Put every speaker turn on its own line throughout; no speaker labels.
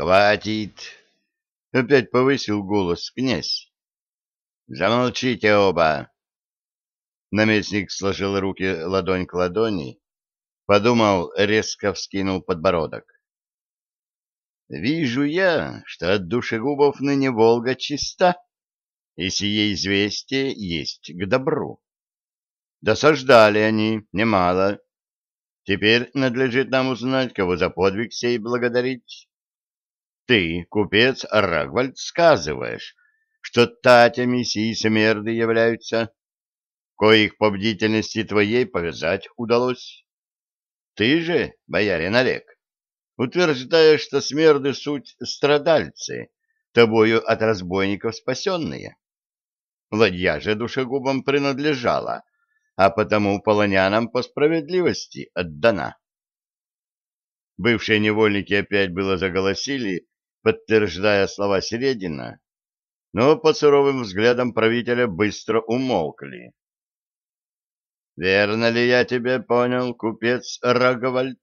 хватит! — опять повысил голос князь. — Замолчите оба! Наместник сложил руки ладонь к ладони, подумал, резко вскинул подбородок. Вижу я, что от душегубов ныне Волга чиста, и сие известие есть к добру. Досаждали они немало. Теперь надлежит нам узнать, кого за подвиг сей благодарить. Ты, купец Рагвальд, сказываешь, что татями сии смерды являются, коих по бдительности твоей повязать удалось. Ты же, боярин Олег, утверждаешь, что смерды суть страдальцы, тобою от разбойников спасенные. Ладья же душегубам принадлежала, а потому полонянам по справедливости отдана. Бывшие невольники опять было заголосили, подтверждая слова Середина, но под суровым взглядом правителя быстро умолкли. «Верно ли я тебя понял, купец Раговальд?»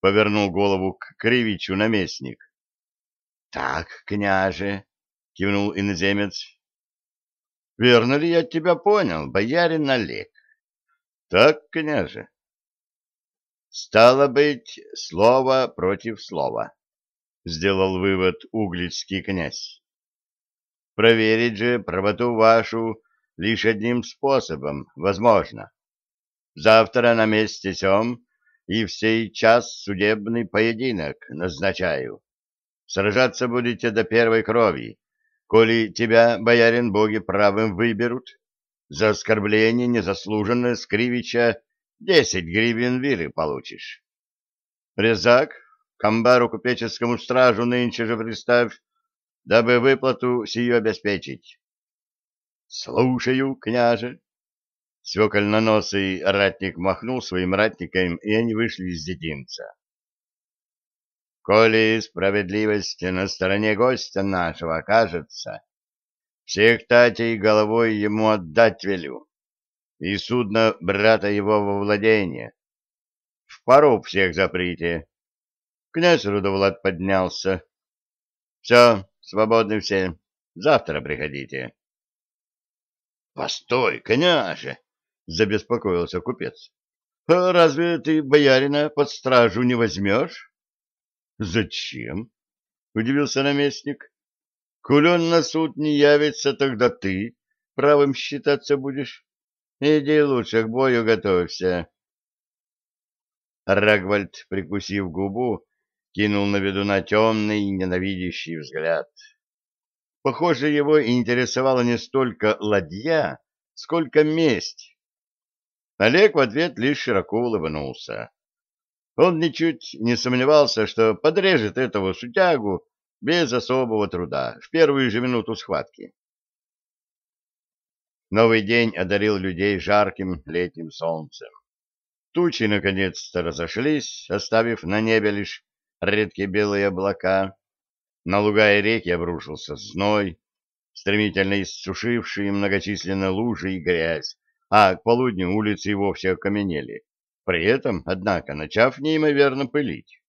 — повернул голову к Кривичу наместник. — Так, княже, — кивнул иноземец. — Верно ли я тебя понял, боярин Олег? — Так, княже. — Стало быть, слово против слова, — сделал вывод углицкий князь. — Проверить же правоту вашу лишь одним способом возможно. Завтра на месте сём и в сей час судебный поединок назначаю. Сражаться будете до первой крови, коли тебя, боярин, боги правым выберут. За оскорбление незаслуженное Скривича десять гривен виры получишь. Резак, к амбару купеческому стражу нынче же приставь, дабы выплату сию обеспечить. — Слушаю, княже. Свекольноносый ратник махнул своим ратникам, и они вышли из детинца. «Коли справедливость на стороне гостя нашего окажется, всех татей головой ему отдать велю, и судно брата его во владение. В пару всех заприте». Князь Рудовлад поднялся. «Все, свободны все. Завтра приходите». «Постой, княже!» забеспокоился купец. «А разве ты боярина под стражу не возьмешь?» «Зачем?» — удивился наместник. «Коль он на суд не явится, тогда ты правым считаться будешь. Иди лучше к бою готовься». Рагвальд, прикусив губу, кинул на ведуна темный ненавидящий взгляд. Похоже, его интересовала не столько ладья, сколько месть Олег в ответ лишь широко улыбнулся. Он ничуть не сомневался, что подрежет этого сутягу без особого труда в первую же минуту схватки. Новый день одарил людей жарким летним солнцем. Тучи наконец-то разошлись, оставив на небе лишь редкие белые облака. На луга и реки обрушился зной, стремительно иссушивший многочисленные лужи и грязь, а к полудню улицы и вовсе окаменели, при этом, однако, начав неимоверно пылить.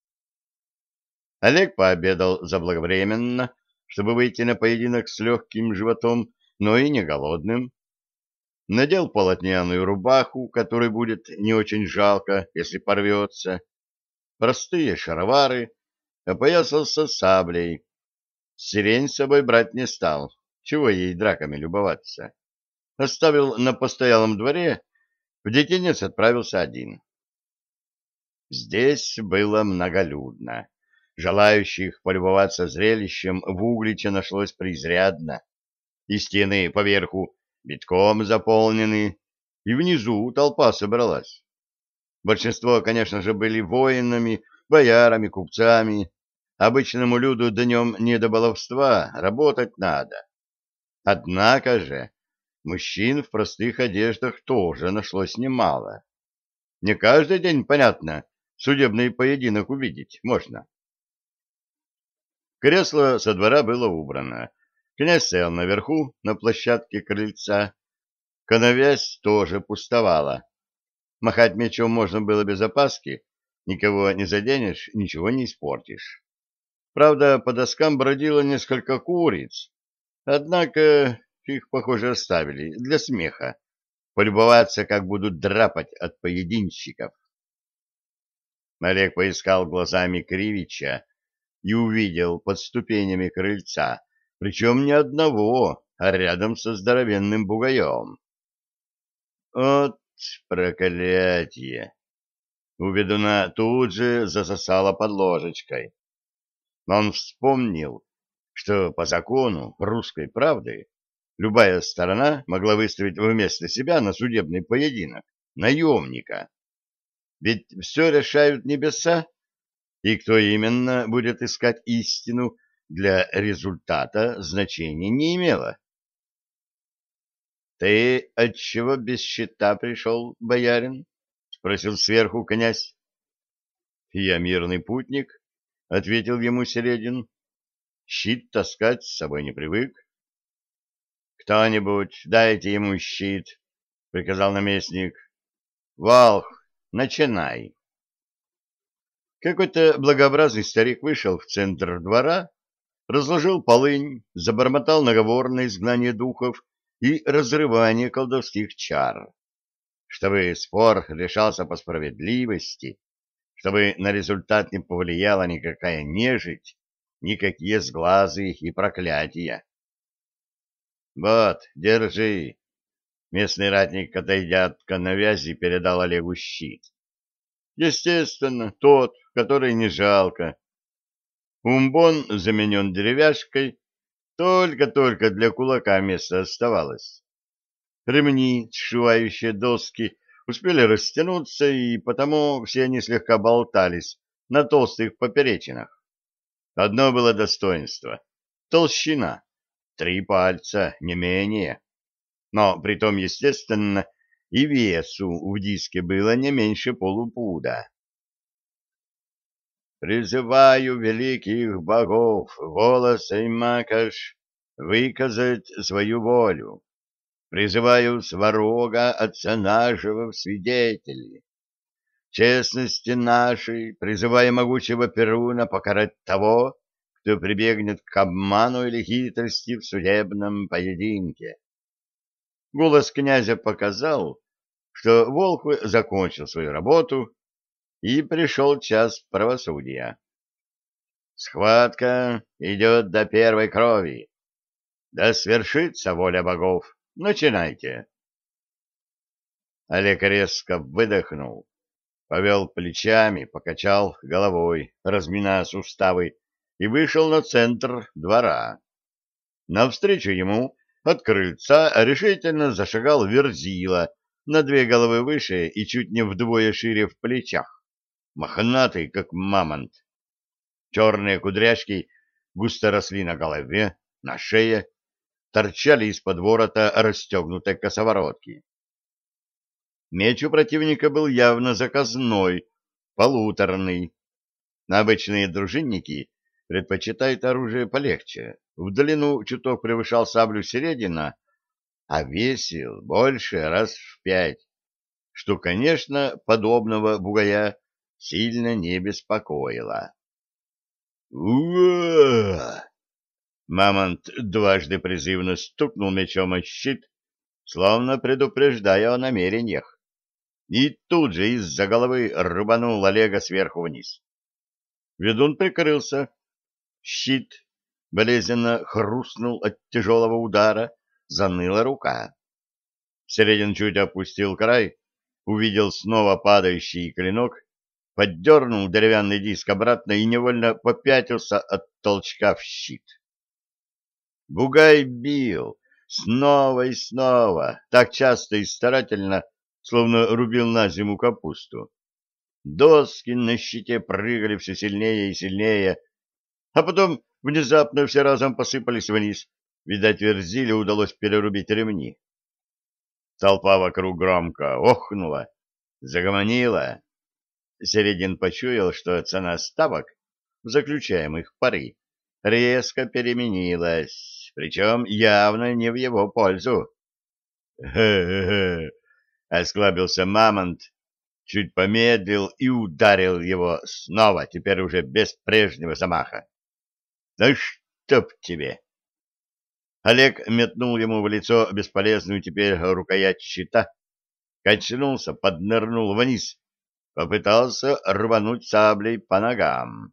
Олег пообедал заблаговременно, чтобы выйти на поединок с легким животом, но и не голодным. Надел полотняную рубаху, которой будет не очень жалко, если порвется, простые шаровары, опоясался саблей. Сирень с собой брать не стал, чего ей драками любоваться оставил на постоялом дворе, в детинец отправился один. Здесь было многолюдно. Желающих полюбоваться зрелищем в Угличе нашлось преизрядно. И стены поверху битком заполнены, и внизу толпа собралась. Большинство, конечно же, были воинами, боярами, купцами. Обычному люду днем не до баловства, работать надо. Однако же мужчин в простых одеждах тоже нашлось немало. Не каждый день, понятно, судебный поединок увидеть можно. Кресло со двора было убрано. Князь сел наверху, на площадке крыльца. Коновязь тоже пустовала. Махать мечом можно было без опаски, никого не заденешь, ничего не испортишь. Правда, по доскам бродило несколько куриц, однако их, похоже, оставили для смеха, полюбоваться, как будут драпать от поединщиков. Олег поискал глазами Кривича и увидел под ступенями крыльца, причем не одного, а рядом со здоровенным бугаем. От проклятие! У ведуна тут же засосало под ложечкой. Он вспомнил, что по закону русской правды любая сторона могла выставить вместо себя на судебный поединок наемника. Ведь все решают небеса, и кто именно будет искать истину, для результата значения не имело. — Ты отчего без щита пришел, боярин? — спросил сверху князь. — Я мирный путник, — ответил ему Середин. — Щит таскать с собой не привык. — Кто-нибудь дайте ему щит, — приказал наместник. — Волх, начинай. Какой-то благообразный старик вышел в центр двора, разложил полынь, забормотал наговор на изгнание духов и разрывание колдовских чар. Чтобы спор решался по справедливости, чтобы на результат не повлияла никакая нежить, никакие сглазы и проклятия. «Вот, держи!» Местный ратник, отойдя от коновязи, передал Олегу щит. Естественно, тот, который не жалко. Умбон заменен деревяшкой, только-только для кулака место оставалось. Ремни, сшивающие доски, успели растянуться, и потому все они слегка болтались на толстых поперечинах. Одно было достоинство — толщина, три пальца, не менее. Но притом, естественно, и весу в диске было не меньше полупуда. «Призываю великих богов, волоса и макаш, выказать свою волю. Призываю сварога отца нашего в свидетели. Честности нашей призываю могучего Перуна покарать того, кто прибегнет к обману или хитрости в судебном поединке. Голос князя показал, что Волхв закончил свою работу и пришел час правосудия. Схватка идет до первой крови. Да свершится воля богов. Начинайте. Олег резко выдохнул, повел плечами, покачал головой, разминая суставы, и вышел на центр двора. Навстречу ему от решительно зашагал Верзила, на две головы выше и чуть не вдвое шире в плечах, мохнатый, как мамонт. Черные кудряшки густо росли на голове, на шее, торчали из-под ворота расстегнутой косоворотки. Меч у противника был явно заказной, полуторный. Обычные дружинники предпочитают оружие полегче. В длину чуток превышал саблю середина, а весил больше раз в пять, что, конечно, подобного бугая сильно не беспокоило. «Уа!» Мамонт дважды призывно стукнул мечом о щит, словно предупреждая о намерениях, и тут же из-за головы рубанул Олега сверху вниз. Ведун прикрылся. Щит болезненно хрустнул от тяжелого удара, заныла рука. Середин чуть опустил край, увидел снова падающий клинок, поддернул деревянный диск обратно и невольно попятился от толчка в щит. Бугай бил снова и снова, так часто и старательно, словно рубил на зиму капусту. Доски на щите прыгали все сильнее и сильнее, а потом внезапно все разом посыпались вниз, Видать, Верзиле удалось перерубить ремни. Толпа вокруг громко охнула, загомонила. Середин почуял, что цена ставок заключаемых пари резко переменилась, причем явно не в его пользу. «Хе-хе-хе!» — осклабился Мамонт, чуть помедлил и ударил его снова, теперь уже без прежнего замаха. Ну чтоб тебе! Олег метнул ему в лицо бесполезную теперь рукоять щита, качнулся, поднырнул вниз, попытался рвануть саблей по ногам.